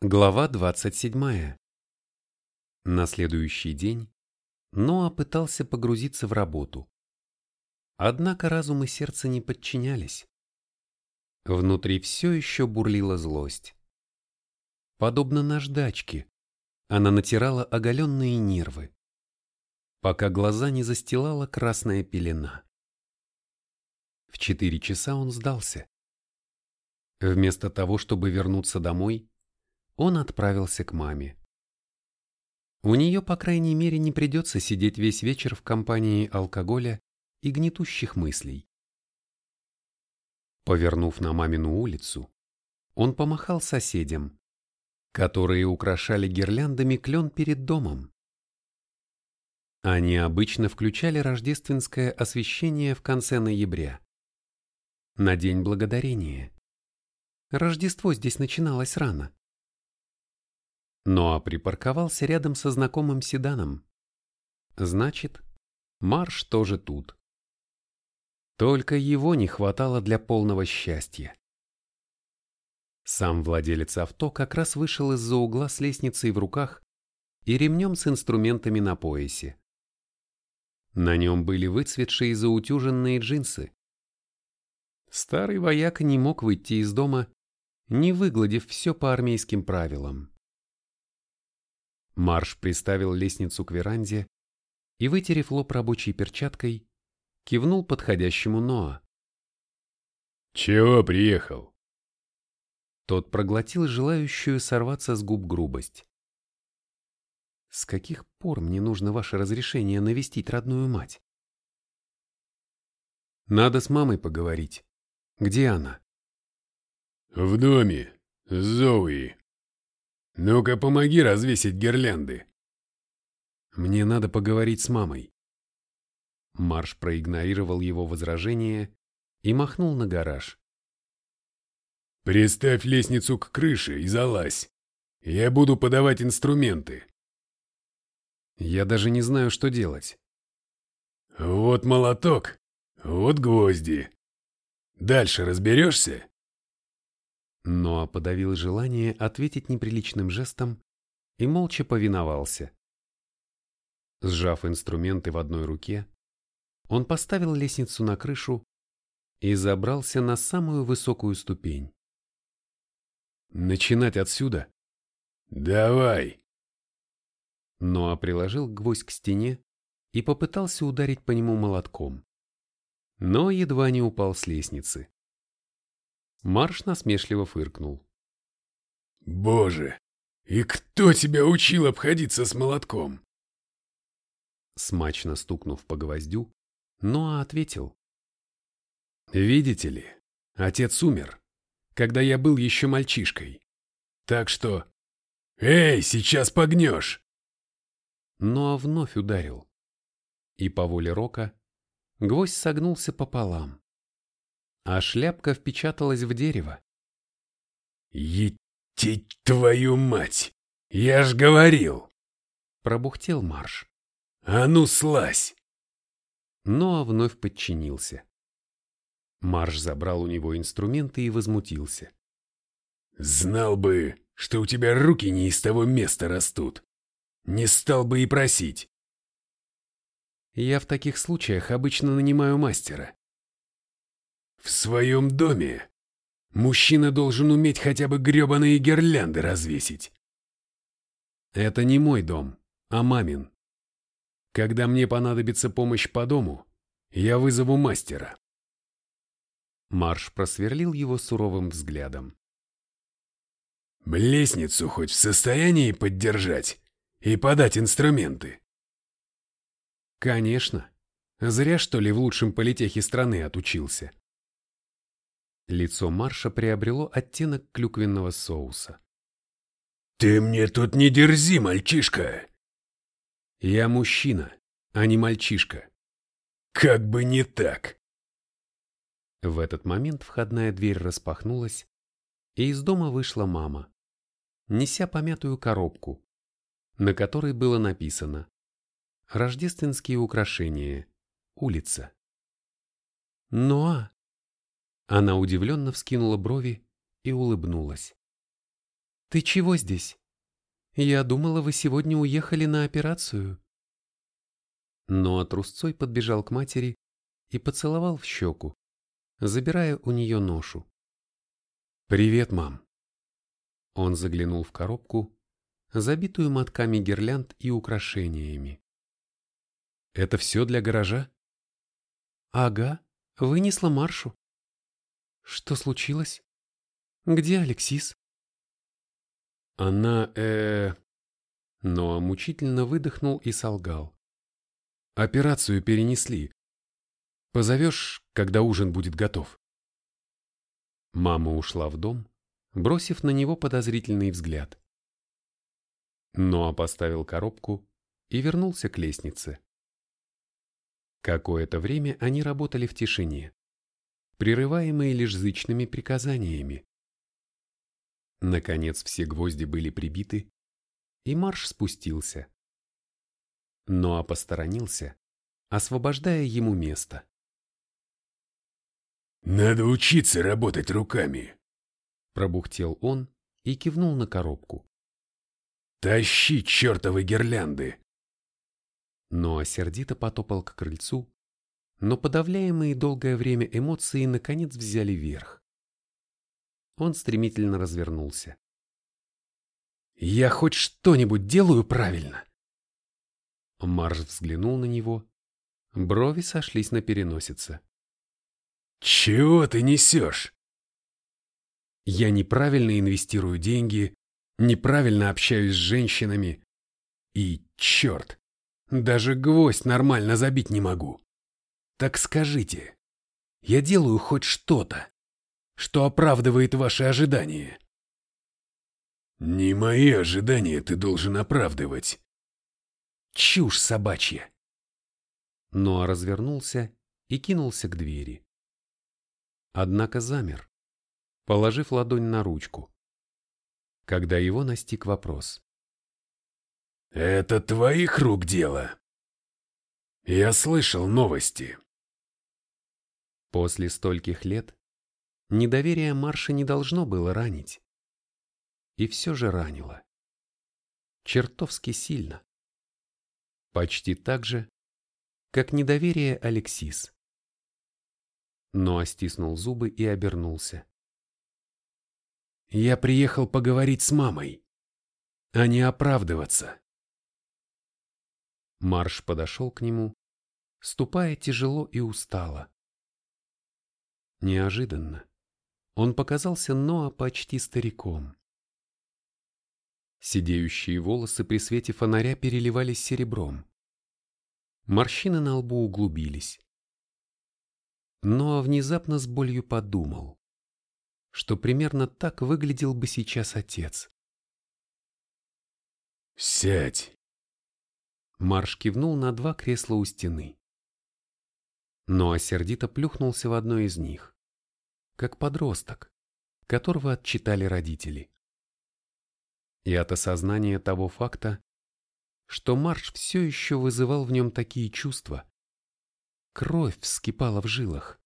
Глава 27. На следующий день Ноа пытался погрузиться в работу. Однако разум и сердце не подчинялись. Внутри все еще бурлила злость. Подобно наждачке, она натирала оголенные нервы, пока глаза не застилала красная пелена. В четыре часа он сдался. Вместо того, чтобы вернуться домой, он отправился к маме. У нее, по крайней мере, не придется сидеть весь вечер в компании алкоголя и гнетущих мыслей. Повернув на мамину улицу, он помахал соседям, которые украшали гирляндами клен перед домом. Они обычно включали рождественское освещение в конце ноября, на День Благодарения. Рождество здесь начиналось рано. Ноа припарковался рядом со знакомым седаном. Значит, Марш тоже тут. Только его не хватало для полного счастья. Сам владелец авто как раз вышел из-за угла с лестницей в руках и ремнем с инструментами на поясе. На нем были выцветшие заутюженные джинсы. Старый вояк не мог выйти из дома, не выгладив все по армейским правилам. Марш приставил лестницу к веранде и, вытерев лоб рабочей перчаткой, кивнул подходящему Ноа. «Чего приехал?» Тот проглотил желающую сорваться с губ грубость. «С каких пор мне нужно ваше разрешение навестить родную мать?» «Надо с мамой поговорить. Где она?» «В доме. Зоуи», «Ну-ка, помоги развесить гирлянды!» «Мне надо поговорить с мамой». Марш проигнорировал его возражение и махнул на гараж. «Приставь лестницу к крыше и залазь. Я буду подавать инструменты». «Я даже не знаю, что делать». «Вот молоток, вот гвозди. Дальше разберешься?» Но подавил желание ответить неприличным жестом и молча повиновался. Сжав инструменты в одной руке, он поставил лестницу на крышу и забрался на самую высокую ступень. «Начинать отсюда?» «Давай!» Ноа приложил гвоздь к стене и попытался ударить по нему молотком, но едва не упал с лестницы. Марш насмешливо фыркнул. «Боже, и кто тебя учил обходиться с молотком?» Смачно стукнув по гвоздю, Ноа ответил. «Видите ли, отец умер, когда я был еще мальчишкой. Так что...» «Эй, сейчас погнешь!» Ноа вновь ударил. И по воле Рока гвоздь согнулся пополам а шляпка впечаталась в дерево. «Етить твою мать! Я ж говорил!» Пробухтел Марш. «А ну слазь!» Ноа вновь подчинился. Марш забрал у него инструменты и возмутился. «Знал бы, что у тебя руки не из того места растут. Не стал бы и просить». «Я в таких случаях обычно нанимаю мастера. В своем доме мужчина должен уметь хотя бы гребаные гирлянды развесить. Это не мой дом, а мамин. Когда мне понадобится помощь по дому, я вызову мастера. Марш просверлил его суровым взглядом. Лестницу хоть в состоянии поддержать и подать инструменты? Конечно. Зря, что ли, в лучшем политехе страны отучился. Лицо Марша приобрело оттенок клюквенного соуса. «Ты мне тут не дерзи, мальчишка!» «Я мужчина, а не мальчишка». «Как бы не так!» В этот момент входная дверь распахнулась, и из дома вышла мама, неся помятую коробку, на которой было написано «Рождественские украшения. Улица». «Ноа!» Она удивленно вскинула брови и улыбнулась. Ты чего здесь? Я думала, вы сегодня уехали на операцию. Но трусцой подбежал к матери и поцеловал в щеку, забирая у нее ношу. «Привет, мам!» Он заглянул в коробку, забитую мотками гирлянд и украшениями. «Это все для гаража?» «Ага, вынесла Маршу». «Что случилось? Где Алексис?» «Она, э...» Но мучительно выдохнул и солгал. «Операцию перенесли. Позовешь, когда ужин будет готов?» Мама ушла в дом, бросив на него подозрительный взгляд. Ноа поставил коробку и вернулся к лестнице. Какое-то время они работали в тишине, прерываемые лишь зычными приказаниями. Наконец все гвозди были прибиты, и марш спустился. Ноа посторонился, освобождая ему место. «Надо учиться работать руками», — пробухтел он и кивнул на коробку. «Тащи чертовы гирлянды!» Ноа сердито потопал к крыльцу, но подавляемые долгое время эмоции наконец взяли верх. Он стремительно развернулся. «Я хоть что-нибудь делаю правильно!» Марш взглянул на него. Брови сошлись на переносице. «Чего ты несешь?» «Я неправильно инвестирую деньги, неправильно общаюсь с женщинами. И, черт, даже гвоздь нормально забить не могу. Так скажите, я делаю хоть что-то, что оправдывает ваши ожидания?» «Не мои ожидания ты должен оправдывать». «Чушь собачья!» Ноа развернулся и кинулся к двери однако замер, положив ладонь на ручку, когда его настиг вопрос. «Это твоих рук дело?» «Я слышал новости». После стольких лет недоверие Марша не должно было ранить. И все же ранило. Чертовски сильно. Почти так же, как недоверие Алексис но стиснул зубы и обернулся. «Я приехал поговорить с мамой, а не оправдываться». Марш подошел к нему, ступая тяжело и устало. Неожиданно он показался Ноа почти стариком. Сидеющие волосы при свете фонаря переливались серебром. Морщины на лбу углубились но внезапно с болью подумал, что примерно так выглядел бы сейчас отец. «Сядь!» Марш кивнул на два кресла у стены. Но сердито плюхнулся в одно из них, как подросток, которого отчитали родители. И от осознания того факта, что Марш все еще вызывал в нем такие чувства, Кровь вскипала в жилах.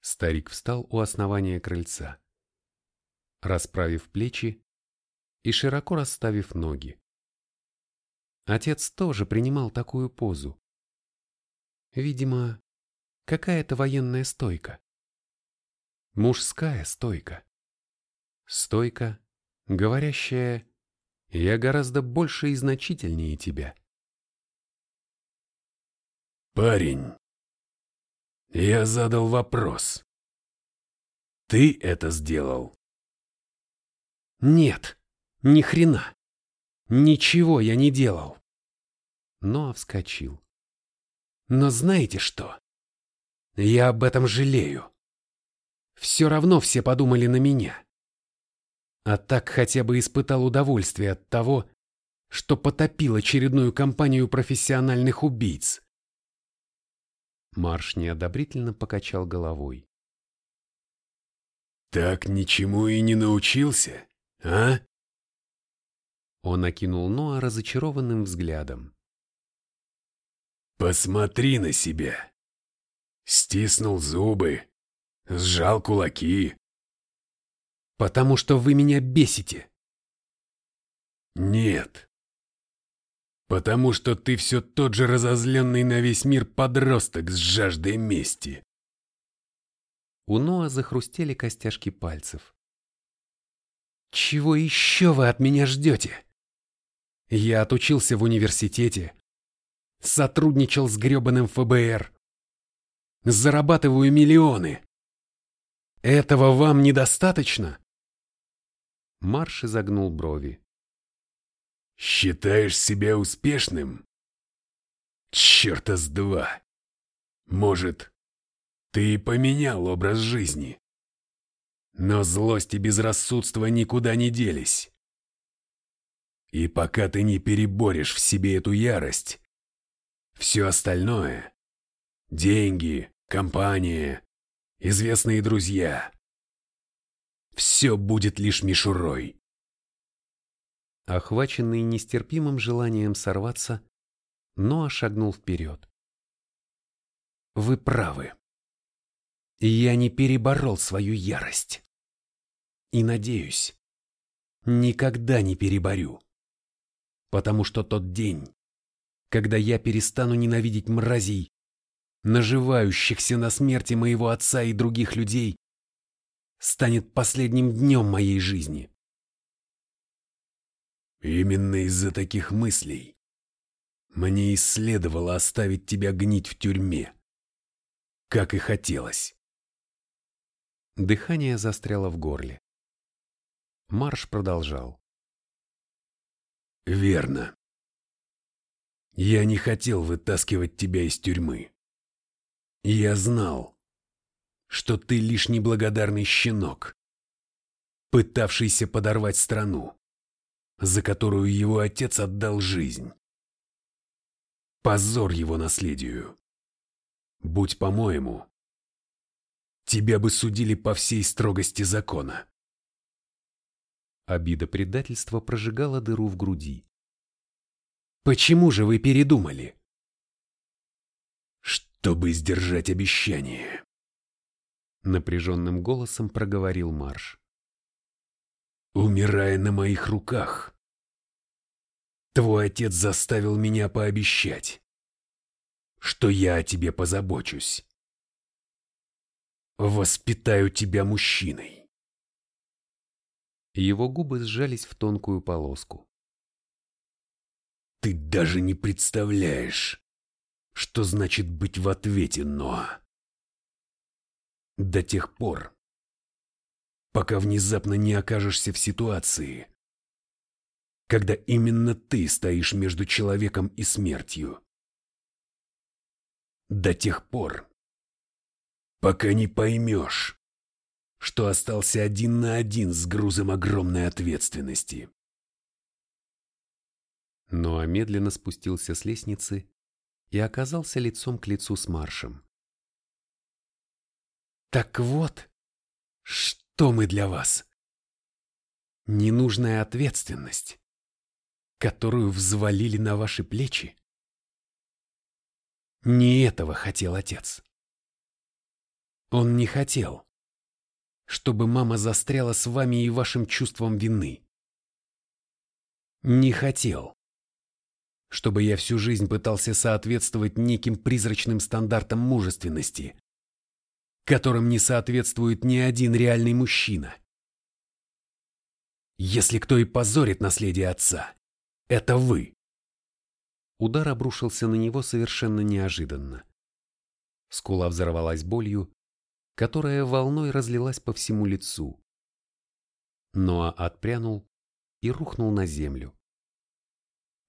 Старик встал у основания крыльца, расправив плечи и широко расставив ноги. Отец тоже принимал такую позу. Видимо, какая-то военная стойка. Мужская стойка. Стойка, говорящая «Я гораздо больше и значительнее тебя». Парень, я задал вопрос. Ты это сделал? Нет, ни хрена. Ничего я не делал. Ноа вскочил. Но знаете что? Я об этом жалею. Все равно все подумали на меня. А так хотя бы испытал удовольствие от того, что потопил очередную компанию профессиональных убийц. Марш неодобрительно покачал головой. «Так ничему и не научился, а?» Он окинул Ноа разочарованным взглядом. «Посмотри на себя!» Стиснул зубы, сжал кулаки. Потому что вы меня бесите. Нет. Потому что ты все тот же разозленный на весь мир подросток с жаждой мести. У Ноа захрустели костяшки пальцев. Чего еще вы от меня ждете? Я отучился в университете, сотрудничал с гребаным ФБР, зарабатываю миллионы. Этого вам недостаточно? Марш изогнул брови. Считаешь себя успешным? Черта с два. Может, ты и поменял образ жизни. Но злость и безрассудство никуда не делись. И пока ты не переборешь в себе эту ярость, все остальное — деньги, компания, известные друзья — все будет лишь мишурой. Охваченный нестерпимым желанием сорваться, Ноа шагнул вперед. Вы правы. Я не переборол свою ярость. И надеюсь, никогда не переборю. Потому что тот день, когда я перестану ненавидеть мразей, наживающихся на смерти моего отца и других людей, станет последним днем моей жизни. Именно из-за таких мыслей мне и следовало оставить тебя гнить в тюрьме, как и хотелось. Дыхание застряло в горле. Марш продолжал. Верно. Я не хотел вытаскивать тебя из тюрьмы. Я знал, что ты лишь неблагодарный щенок, пытавшийся подорвать страну за которую его отец отдал жизнь. Позор его наследию. Будь по-моему, тебя бы судили по всей строгости закона. Обида предательства прожигала дыру в груди. Почему же вы передумали? Чтобы сдержать обещание. Напряженным голосом проговорил Марш умирая на моих руках. Твой отец заставил меня пообещать, что я о тебе позабочусь. Воспитаю тебя мужчиной. Его губы сжались в тонкую полоску. Ты даже не представляешь, что значит быть в ответе, но... До тех пор, пока внезапно не окажешься в ситуации, когда именно ты стоишь между человеком и смертью. До тех пор, пока не поймешь, что остался один на один с грузом огромной ответственности. Ноа ну, медленно спустился с лестницы и оказался лицом к лицу с Маршем. «Так вот, что...» что мы для вас? Ненужная ответственность, которую взвалили на ваши плечи? Не этого хотел отец. Он не хотел, чтобы мама застряла с вами и вашим чувством вины. Не хотел, чтобы я всю жизнь пытался соответствовать неким призрачным стандартам мужественности, которым не соответствует ни один реальный мужчина. Если кто и позорит наследие отца, это вы. Удар обрушился на него совершенно неожиданно. Скула взорвалась болью, которая волной разлилась по всему лицу. Ноа отпрянул и рухнул на землю.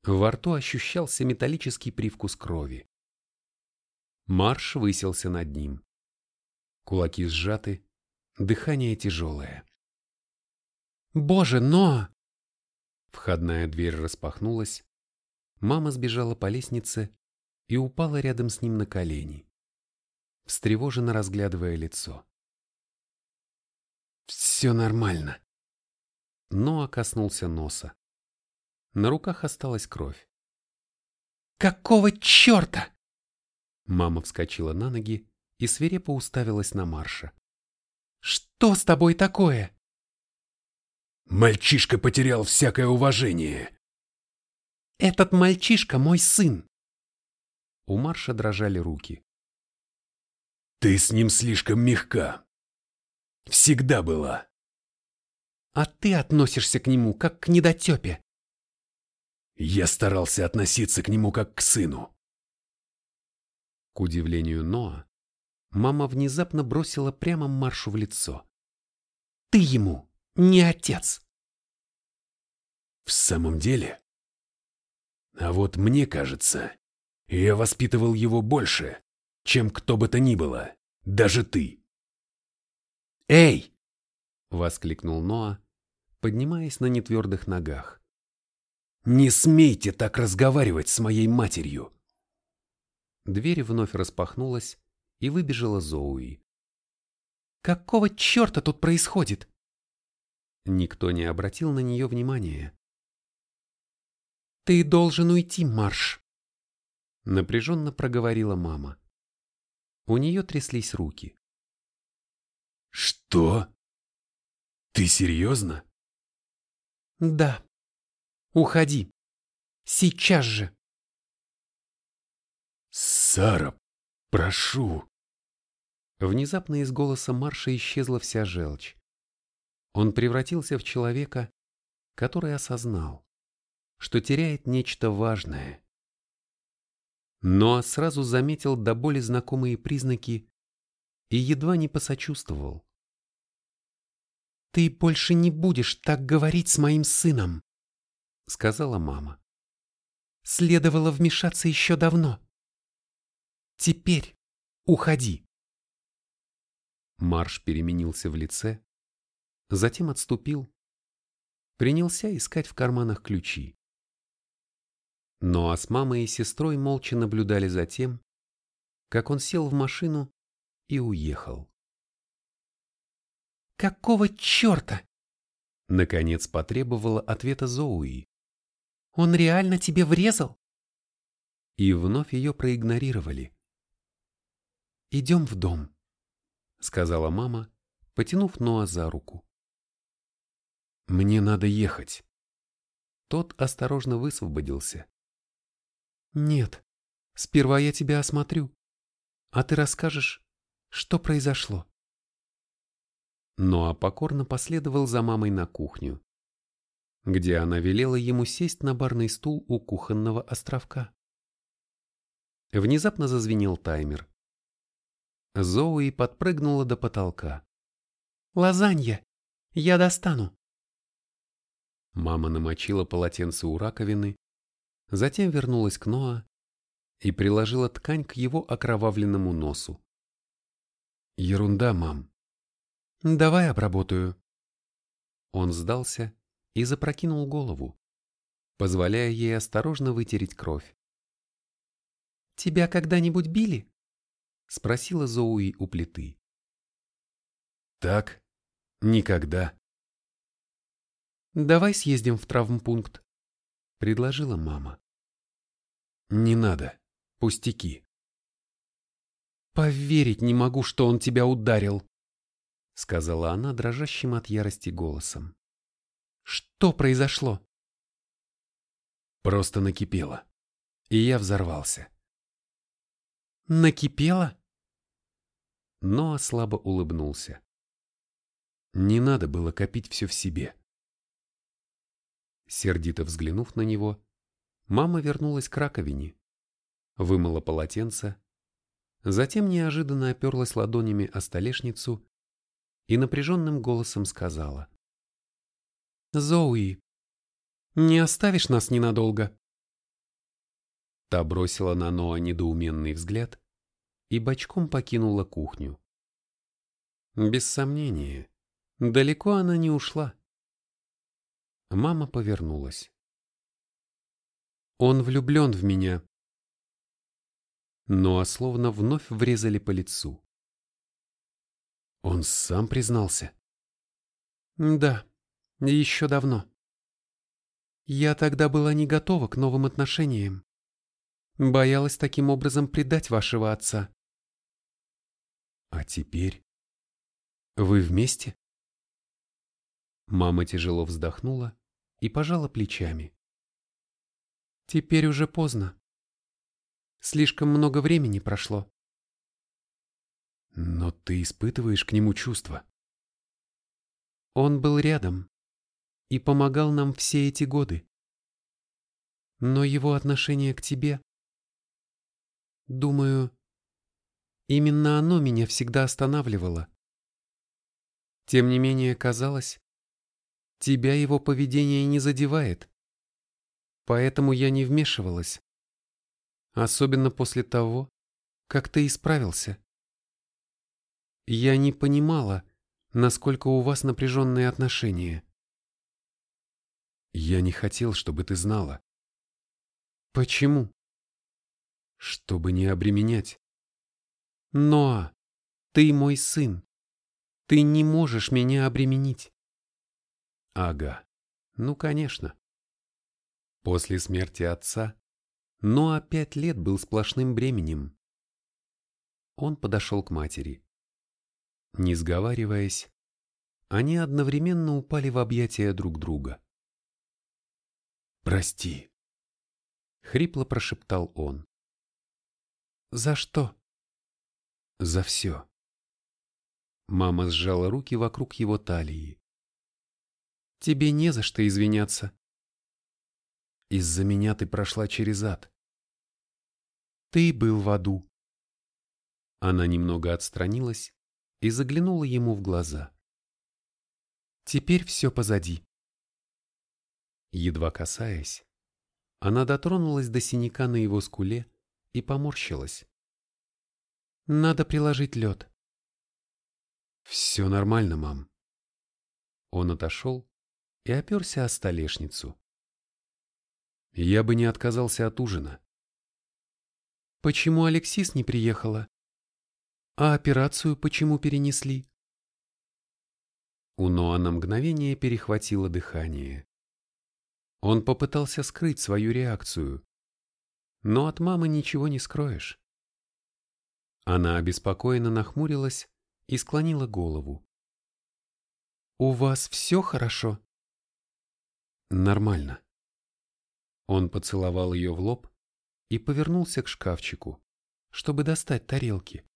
Во рту ощущался металлический привкус крови. Марш выселся над ним. Кулаки сжаты, дыхание тяжелое. «Боже, но!» Входная дверь распахнулась. Мама сбежала по лестнице и упала рядом с ним на колени, встревоженно разглядывая лицо. «Все нормально». Ноа коснулся носа. На руках осталась кровь. «Какого черта?» Мама вскочила на ноги и свирепо уставилась на Марша. «Что с тобой такое?» Мальчишка потерял всякое уважение. Этот мальчишка мой сын. У Марша дрожали руки. Ты с ним слишком мягка. Всегда была. А ты относишься к нему, как к недотепе. Я старался относиться к нему, как к сыну. К удивлению Ноа, мама внезапно бросила прямо Маршу в лицо. Ты ему не отец. В самом деле? А вот мне кажется, я воспитывал его больше, чем кто бы то ни было, даже ты. «Эй!» — воскликнул Ноа, поднимаясь на нетвердых ногах. «Не смейте так разговаривать с моей матерью!» Дверь вновь распахнулась, и выбежала Зоуи. «Какого черта тут происходит?» Никто не обратил на нее внимания. «Ты должен уйти, Марш!» Напряженно проговорила мама. У нее тряслись руки. «Что? Ты серьезно?» «Да. Уходи. Сейчас же!» «Сара, прошу!» Внезапно из голоса Марша исчезла вся желчь. Он превратился в человека, который осознал, что теряет нечто важное. Но сразу заметил до боли знакомые признаки и едва не посочувствовал. «Ты больше не будешь так говорить с моим сыном», — сказала мама. «Следовало вмешаться еще давно. Теперь уходи». Марш переменился в лице, затем отступил, принялся искать в карманах ключи. Но а с мамой и сестрой молча наблюдали за тем, как он сел в машину и уехал. «Какого черта?» Наконец потребовала ответа Зоуи. «Он реально тебе врезал?» И вновь ее проигнорировали. «Идем в дом», — сказала мама, потянув Ноа за руку. «Мне надо ехать». Тот осторожно высвободился. «Нет, сперва я тебя осмотрю, а ты расскажешь, что произошло». Ноа покорно последовал за мамой на кухню, где она велела ему сесть на барный стул у кухонного островка. Внезапно зазвенел таймер. Зоуи подпрыгнула до потолка. «Лазанья! Я достану!» Мама намочила полотенце у раковины, затем вернулась к Ноа и приложила ткань к его окровавленному носу. «Ерунда, мам», Давай обработаю. Он сдался и запрокинул голову, позволяя ей осторожно вытереть кровь. «Тебя когда-нибудь били?» — спросила Зоуи у плиты. «Так, никогда». «Давай съездим в травмпункт», — предложила мама. «Не надо, пустяки». «Поверить не могу, что он тебя ударил», — сказала она дрожащим от ярости голосом. «Что произошло?» Просто накипело, и я взорвался. «Накипело?» Но слабо улыбнулся. Не надо было копить все в себе. Сердито взглянув на него, мама вернулась к раковине, вымыла полотенце, затем неожиданно оперлась ладонями о столешницу и напряженным голосом сказала. «Зоуи, не оставишь нас ненадолго?» Та бросила на Ноа недоуменный взгляд и бочком покинула кухню. Без сомнения, далеко она не ушла. Мама повернулась. «Он влюблен в меня», но словно вновь врезали по лицу. Он сам признался? Да, еще давно. Я тогда была не готова к новым отношениям. Боялась таким образом предать вашего отца. А теперь? Вы вместе? Мама тяжело вздохнула и пожала плечами. Теперь уже поздно. Слишком много времени прошло. Но ты испытываешь к нему чувства. Он был рядом и помогал нам все эти годы. Но его отношение к тебе... Думаю, именно оно меня всегда останавливало. Тем не менее, казалось, тебя его поведение не задевает. Поэтому я не вмешивалась. Особенно после того, как ты исправился. Я не понимала, насколько у вас напряженные отношения. Я не хотел, чтобы ты знала. Почему? Чтобы не обременять. Но ты мой сын. Ты не можешь меня обременить. Ага, ну конечно. После смерти отца Ноа пять лет был сплошным бременем. Он подошел к матери. Не сговариваясь, они одновременно упали в объятия друг друга. «Прости», — хрипло прошептал он. «За что?» «За все». Мама сжала руки вокруг его талии. «Тебе не за что извиняться». «Из-за меня ты прошла через ад». «Ты был в аду». Она немного отстранилась и заглянула ему в глаза. «Теперь все позади». Едва касаясь, она дотронулась до синяка на его скуле и поморщилась. «Надо приложить лед». «Все нормально, мам». Он отошел и оперся о столешницу. «Я бы не отказался от ужина». «Почему Алексис не приехала? А операцию почему перенесли?» У Ноа на мгновение перехватило дыхание. Он попытался скрыть свою реакцию, но от мамы ничего не скроешь. Она обеспокоенно нахмурилась и склонила голову. «У вас все хорошо?» «Нормально». Он поцеловал ее в лоб и повернулся к шкафчику, чтобы достать тарелки.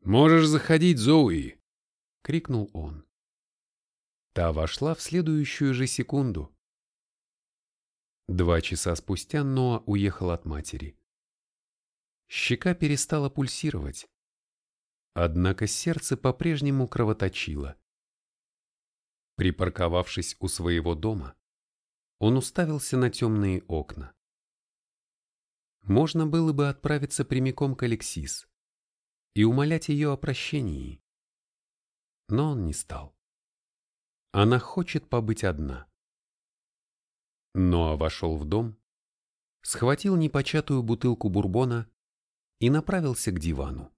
«Можешь заходить, Зоуи!» — крикнул он. Та вошла в следующую же секунду. Два часа спустя Ноа уехал от матери. Щека перестала пульсировать. Однако сердце по-прежнему кровоточило. Припарковавшись у своего дома, он уставился на темные окна. Можно было бы отправиться прямиком к Алексис и умолять ее о прощении. Но он не стал. Она хочет побыть одна. Ноа вошел в дом, схватил непочатую бутылку бурбона и направился к дивану.